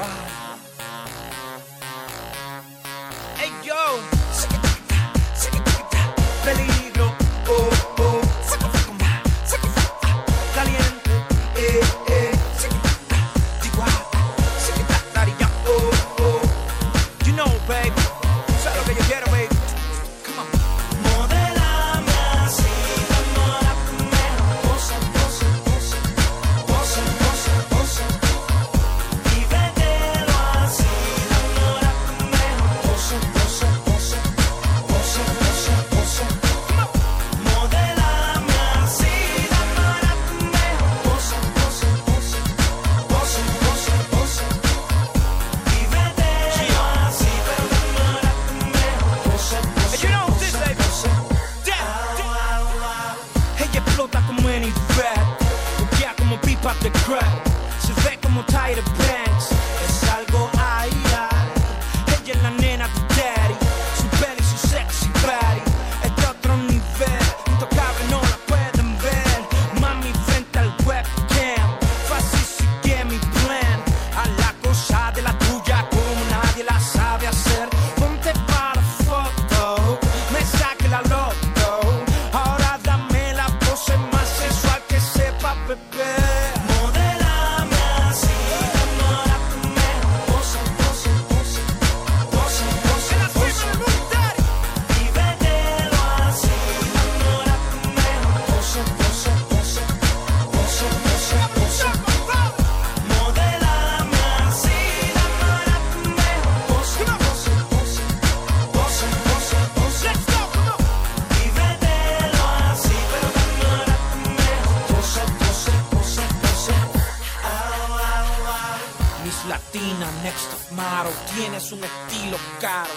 wow. the crack. Miss Latina, next of model, tienes un estilo caro.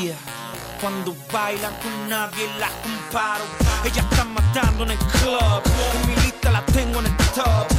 Yeah. Cuando bailan con nadie la comparo. Ella está matando en el club. Mi lista la tengo en el top.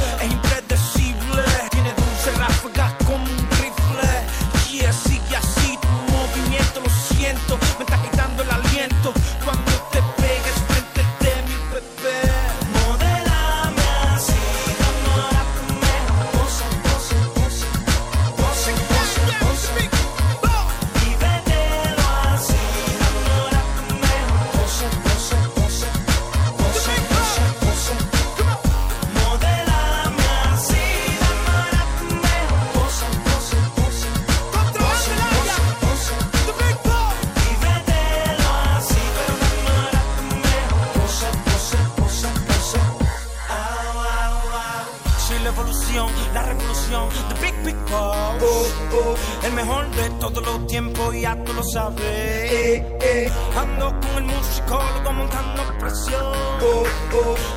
Soy la evolución, la revolución, the big big boss. El mejor de todos los tiempos, ya tú lo sabes. Ando con el musicólogo montando presión.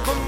Con